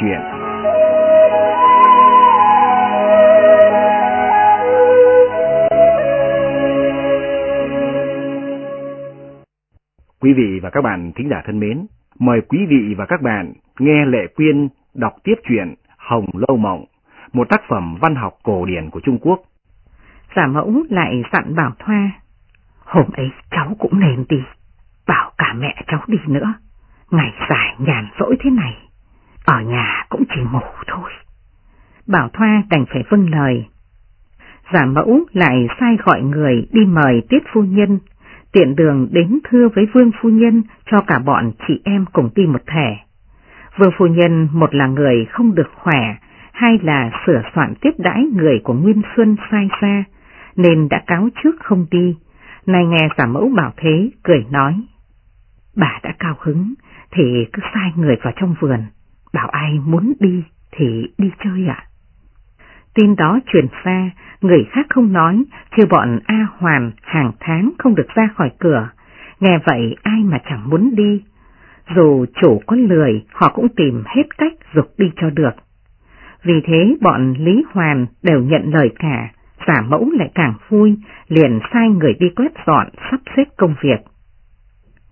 chuyện. Quý vị và các bạn thính giả thân mến, mời quý vị và các bạn nghe Lệ Quyên đọc tiếp truyện Hồng Lâu Mộng, một tác phẩm văn học cổ điển của Trung Quốc. Giả mẫu lại dặn Bảo Thoa, hôm ấy cháu cũng nên đi, bảo cả mẹ cháu đi nữa, ngày dài nhàn rỗi thế này, ở nhà cũng chỉ ngủ thôi. Bảo Thoa đành phải vâng lời. Giả mẫu lại sai gọi người đi mời tiết phu nhân, tiện đường đến thưa với vương phu nhân cho cả bọn chị em cùng đi một thẻ. Vương phu nhân một là người không được khỏe, hai là sửa soạn tiếp đãi người của Nguyên Xuân sai xa, nên đã cáo trước không đi. Này nghe giả mẫu bảo thế, cười nói. Bà đã cao hứng, thì cứ sai người vào trong vườn, bảo ai muốn đi thì đi chơi ạ. Tin đó truyền xa, người khác không nói, chứ bọn A Hoàn hàng tháng không được ra khỏi cửa. Nghe vậy ai mà chẳng muốn đi. Dù chủ có lười, họ cũng tìm hết cách dục đi cho được. Vì thế bọn Lý Hoàn đều nhận lời cả, giả mẫu lại càng vui, liền sai người đi quét dọn, sắp xếp công việc.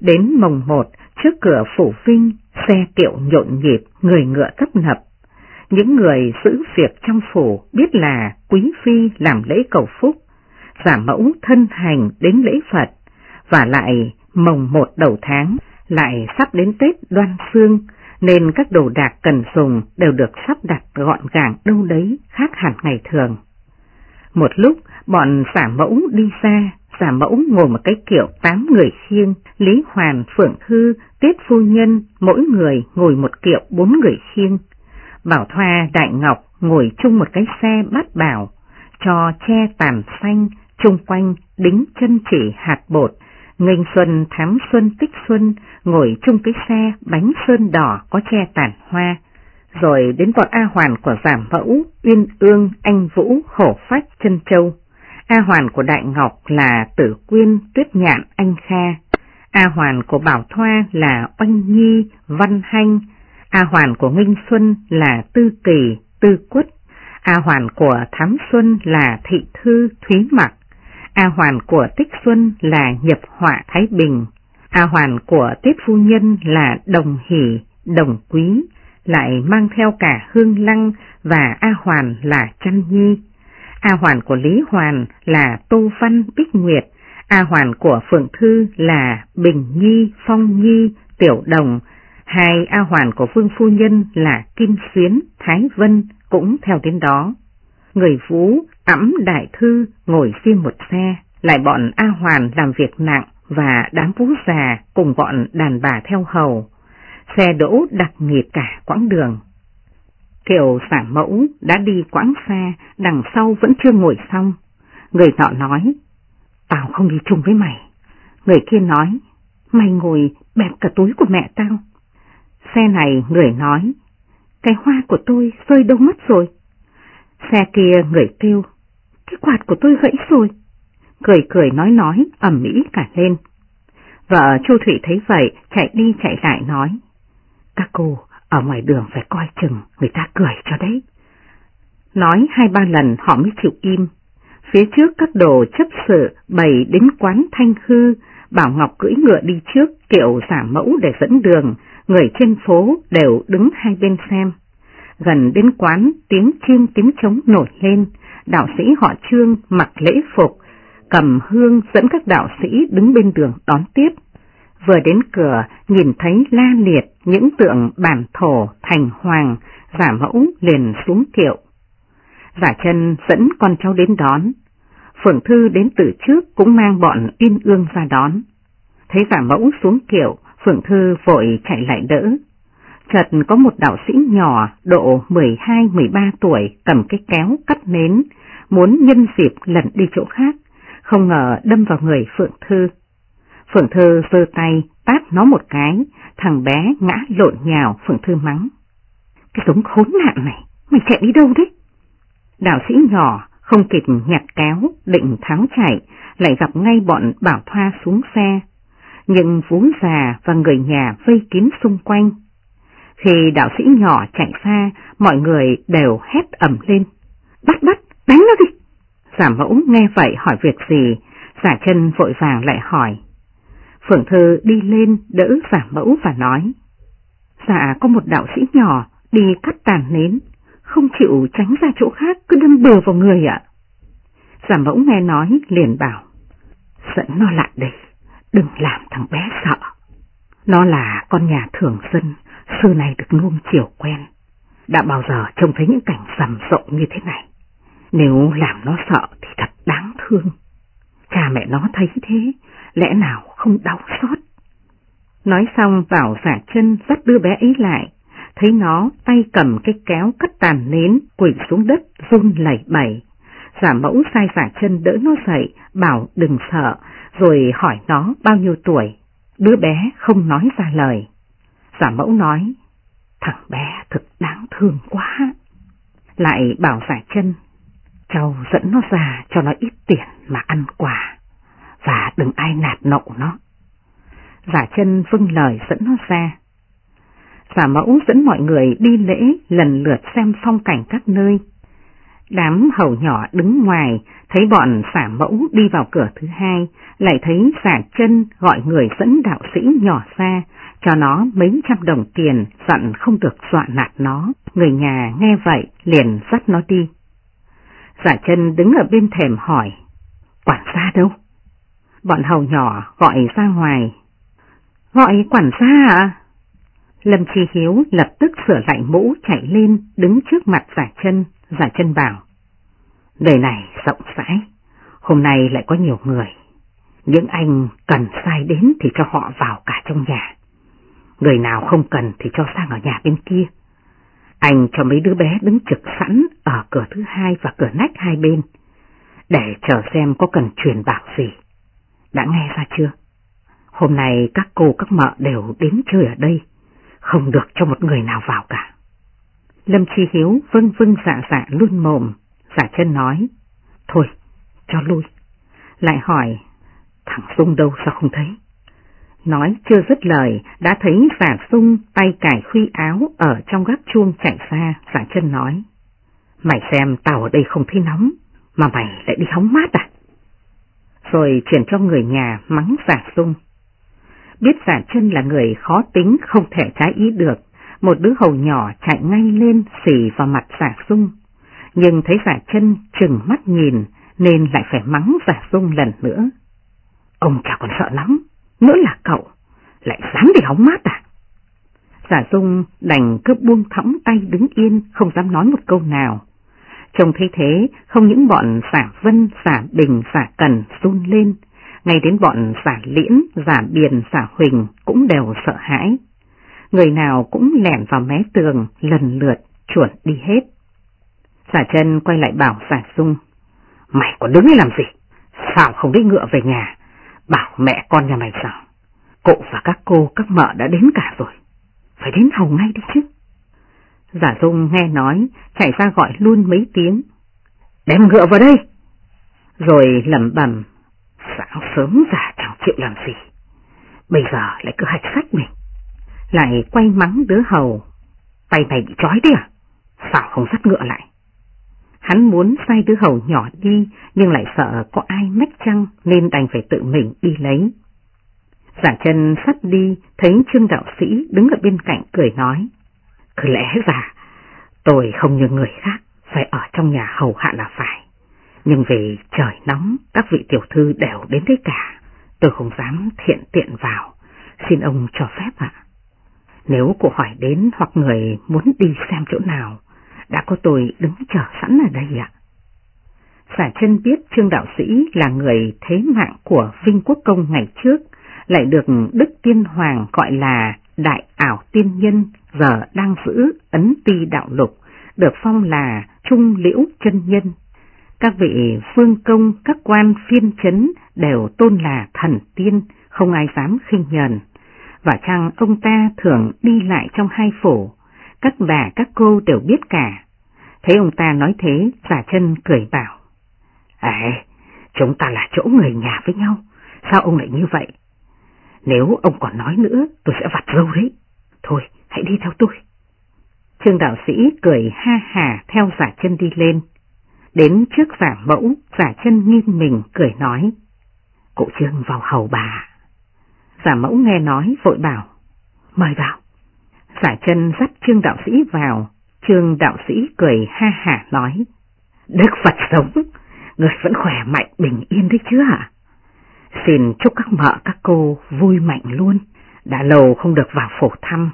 Đến mồng một, trước cửa phủ vinh, xe kiệu nhộn nhịp, người ngựa tấp nập. Những người giữ việc trong phủ biết là quý phi làm lễ cầu phúc, giả mẫu thân hành đến lễ Phật, và lại mồng một đầu tháng lại sắp đến Tết đoan xương, nên các đồ đạc cần dùng đều được sắp đặt gọn gàng đâu đấy khác hẳn ngày thường. Một lúc, bọn giả mẫu đi xa, giả mẫu ngồi một cái kiệu tám người khiêng, Lý Hoàn, Phượng hư Tiết Phu Nhân, mỗi người ngồi một kiệu bốn người khiêng. Bảo Thoa, Đại Ngọc ngồi chung một cái xe bắt bảo, cho che tàn xanh, chung quanh đính chân chỉ hạt bột, Nghênh xuân thám xuân tích xuân, ngồi chung cái xe bánh sơn đỏ có che tàn hoa, rồi đến bọn A Hoàn của Giảm Mẫu, Uyên Ương, Anh Vũ, Hổ Phách, Trân Châu. A Hoàn của Đại Ngọc là Tử Quyên, Tuyết Nhạn, Anh Kha. A Hoàn của Bảo Thoa là Oanh Nhi, Văn Hanh. A Hoàn của Nghinh Xuân là Tư Kỳ, Tư Quất. A Hoàn của Thám Xuân là Thị Thư, Thúy Mặc. A Hoàn của Tích Xuân là Nhập Họa Thái Bình. A Hoàn của Tiết Phu Nhân là Đồng Hỷ, Đồng Quý lại mang theo cả Hương Lăng và A Hoàn là Trăn Nhi. A Hoàn của Lý Hoàn là Tô Văn Bích Nguyệt, A Hoàn của Phượng Thư là Bình Nhi, Phong Nhi, Tiểu Đồng, hai A Hoàn của Vương Phu Nhân là Kim Xuyến, Thái Vân cũng theo đến đó. Người Phú, ẵm đại thư ngồi riêng một xe, lại bọn A Hoàn làm việc nặng và đám vũ già cùng bọn đàn bà theo hầu xe đỗ đặc nghiệp cả quãng đường. Kiều xả mẫu đã đi quãng xa, đằng sau vẫn chưa ngồi xong. Người nọ nói, tao không đi chung với mày. Người kia nói, mày ngồi bẹp cả túi của mẹ tao. Xe này người nói, cái hoa của tôi rơi đâu mất rồi. Xe kia người kêu, cái quạt của tôi gãy rồi. Cười cười nói nói, ẩm mỹ cả lên. Vợ Chu Thủy thấy vậy, chạy đi chạy lại nói, các cô ở ngoài đường phải coi chừng người ta cười cho đấy. Nói hai ba lần họ mới chịu im. Phía trước các đồ chấp sự bày đến quán thanh hư, Bảo Ngọc cưỡi ngựa đi trước kiệu giả mẫu để dẫn đường, người trên phố đều đứng hai bên xem. Gần đến quán tiếng chiêng tiếng trống nổi lên, đạo sĩ họ trương mặc lễ phục, cầm hương dẫn các đạo sĩ đứng bên đường đón tiếp. Vừa đến cửa, nhìn thấy la liệt những tượng bản thổ thành hoàng, giả mẫu liền xuống kiệu. Giả chân dẫn con cháu đến đón. Phượng Thư đến từ trước cũng mang bọn yên ương ra đón. Thấy giả mẫu xuống kiệu, Phượng Thư vội chạy lại đỡ. Chợt có một đạo sĩ nhỏ độ 12-13 tuổi cầm cái kéo cắt nến, muốn nhân dịp lần đi chỗ khác, không ngờ đâm vào người Phượng Thư. Phượng Thư giơ tay tát nó một cái, thằng bé ngã lộn nhào Phượng Thư mắng. Cái giống khốn nạn này, mày chạy đi đâu đấy? Đạo sĩ nhỏ không kịp nhặt kéo, định tháo chạy, lại gặp ngay bọn bảo thoa xuống xe. Nhưng vú già và người nhà vây kín xung quanh. Khi đạo sĩ nhỏ chạy xa, mọi người đều hét ẩm lên. Bắt bắt, đánh nó đi! Giả mẫu nghe vậy hỏi việc gì, giả chân vội vàng lại hỏi. Phượng Thư đi lên đỡ giả mẫu và nói. Dạ có một đạo sĩ nhỏ đi cắt tàn nến, không chịu tránh ra chỗ khác cứ đâm bừa vào người ạ. Giả mẫu nghe nói liền bảo, dẫn nó lại đây, đừng làm thằng bé sợ. Nó là con nhà thường dân, xưa này được nuông chiều quen, đã bao giờ trông thấy những cảnh rầm rộ như thế này. Nếu làm nó sợ thì thật đáng thương. Cha mẹ nó thấy thế, lẽ nào không đau xót. Nói xong bảo giả chân dắt đứa bé ấy lại, thấy nó tay cầm cái kéo cắt tàn nến, quỷ xuống đất, run lẩy bẩy. Giả mẫu sai giả chân đỡ nó dậy, bảo đừng sợ, rồi hỏi nó bao nhiêu tuổi. Đứa bé không nói ra lời. Giả mẫu nói, thằng bé thực đáng thương quá. Lại bảo giả chân, cháu dẫn nó ra cho nó ít tiền mà ăn quà, và đừng ai nạt nộ nó. Giả chân vâng lời dẫn nó ra. Giả mẫu dẫn mọi người đi lễ lần lượt xem phong cảnh các nơi. Đám hầu nhỏ đứng ngoài, thấy bọn giả mẫu đi vào cửa thứ hai, lại thấy giả chân gọi người dẫn đạo sĩ nhỏ ra, cho nó mấy trăm đồng tiền, dặn không được dọa nạt nó. Người nhà nghe vậy liền dắt nó đi. Giả chân đứng ở bên thềm hỏi, quản gia đâu? Bọn hầu nhỏ gọi ra ngoài. Gọi quản gia à? Lâm Chi Hiếu lập tức sửa lại mũ chạy lên đứng trước mặt giả chân, giả chân bảo. Đời này rộng rãi, hôm nay lại có nhiều người. Những anh cần sai đến thì cho họ vào cả trong nhà. Người nào không cần thì cho sang ở nhà bên kia. Anh cho mấy đứa bé đứng trực sẵn ở cửa thứ hai và cửa nách hai bên, để chờ xem có cần truyền bảo gì. Đã nghe ra chưa? Hôm nay các cô các mợ đều đến chơi ở đây, không được cho một người nào vào cả. Lâm Chi Hiếu vâng vâng dạ dạ luôn mồm, giả chân nói, thôi, cho lui. Lại hỏi, thằng Dung đâu sao không thấy? Nói chưa dứt lời, đã thấy giả sung tay cải khuy áo ở trong gác chuông chạy xa, giả dạ chân nói. Mày xem tao ở đây không thấy nóng, mà mày lại đi hóng mát à? Rồi chuyển cho người nhà mắng giả sung. Biết giả chân là người khó tính không thể trái ý được, một đứa hầu nhỏ chạy ngay lên xỉ vào mặt giả sung. Nhưng thấy giả chân chừng mắt nhìn nên lại phải mắng giả sung lần nữa. Ông chả còn sợ lắm. nữa là cậu, lại dám đi hóng mát à? Giả dung đành cứ buông thõng tay đứng yên, không dám nói một câu nào. Trông thấy thế, không những bọn giả vân, giả bình, giả cần run lên, ngay đến bọn giả liễn, giả biền, giả huỳnh cũng đều sợ hãi. Người nào cũng lẻn vào mé tường, lần lượt, chuột đi hết. Giả chân quay lại bảo giả dung, mày còn đứng đây làm gì? Sao không đi ngựa về nhà? Bảo mẹ con nhà mày rằng, cậu và các cô, các mợ đã đến cả rồi, phải đến hầu ngay đi chứ. Giả dung nghe nói, chạy ra gọi luôn mấy tiếng, đem ngựa vào đây. Rồi lẩm bẩm, sáng sớm già chẳng chịu làm gì, bây giờ lại cứ hạch sách mình. Lại quay mắng đứa hầu, tay mày bị trói đi à, sao không dắt ngựa lại. Hắn muốn sai đứa hầu nhỏ đi nhưng lại sợ có ai mách chăng nên đành phải tự mình đi lấy. Giả chân sắp đi thấy trương đạo sĩ đứng ở bên cạnh cười nói. Cứ lẽ ra tôi không như người khác phải ở trong nhà hầu hạ là phải. Nhưng vì trời nóng các vị tiểu thư đều đến đấy cả. Tôi không dám thiện tiện vào. Xin ông cho phép ạ. Nếu cô hỏi đến hoặc người muốn đi xem chỗ nào đã có tôi đứng chờ sẵn ở đây ạ. Xả chân biết Trương Đạo Sĩ là người thế mạng của Vinh Quốc Công ngày trước, lại được Đức Tiên Hoàng gọi là Đại Ảo Tiên Nhân, giờ đang giữ ấn ti đạo lục, được phong là Trung Liễu chân Nhân. Các vị phương công, các quan phiên chấn đều tôn là thần tiên, không ai dám khinh nhờn. Và chăng ông ta thường đi lại trong hai phủ, các bà các cô đều biết cả. Thấy ông ta nói thế, giả chân cười bảo. Ê, chúng ta là chỗ người nhà với nhau, sao ông lại như vậy? Nếu ông còn nói nữa, tôi sẽ vặt râu đấy. Thôi, hãy đi theo tôi, Trương đạo sĩ cười ha hà theo giả chân đi lên. Đến trước giả mẫu, giả chân nghiêng mình cười nói. Cụ Trương vào hầu bà. Giả mẫu nghe nói vội bảo. Mời vào. Giả chân dắt Trương đạo sĩ vào. Trương đạo sĩ cười ha hà nói. Đức Phật sống, người vẫn khỏe mạnh bình yên đấy chứ hả? Xin chúc các mợ các cô vui mạnh luôn, đã lâu không được vào phổ thăm,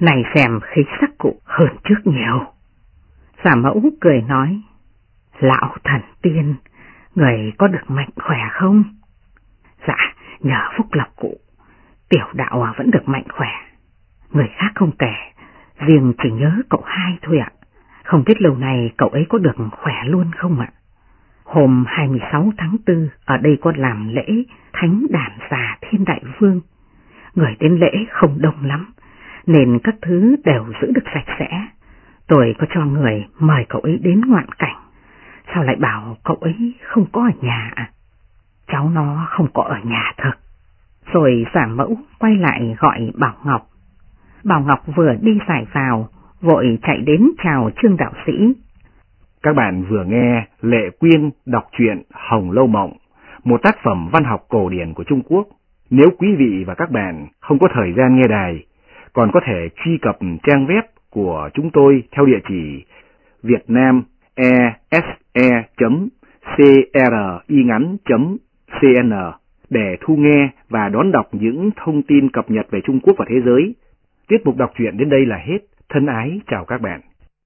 này xem khí sắc cụ hơn trước nhiều. Giả mẫu cười nói, lão thần tiên, người có được mạnh khỏe không? Dạ, nhờ phúc lộc cụ, tiểu đạo à, vẫn được mạnh khỏe, người khác không kể, riêng chỉ nhớ cậu hai thôi ạ. Không biết lâu này cậu ấy có được khỏe luôn không ạ? Hôm 26 tháng 4 ở đây có làm lễ Thánh Đàn Già Thiên Đại Vương. Người đến lễ không đông lắm, nên các thứ đều giữ được sạch sẽ. Tôi có cho người mời cậu ấy đến ngoạn cảnh. Sao lại bảo cậu ấy không có ở nhà à? Cháu nó không có ở nhà thật. Rồi giả mẫu quay lại gọi Bảo Ngọc. Bảo Ngọc vừa đi giải vào, vội chạy đến chào Trương Đạo Sĩ. Các bạn vừa nghe Lệ Quyên đọc truyện Hồng Lâu Mộng, một tác phẩm văn học cổ điển của Trung Quốc. Nếu quý vị và các bạn không có thời gian nghe đài, còn có thể truy cập trang web của chúng tôi theo địa chỉ vietnamese.cringắn.cn để thu nghe và đón đọc những thông tin cập nhật về Trung Quốc và thế giới. Tiết mục đọc truyện đến đây là hết. Thân ái chào các bạn.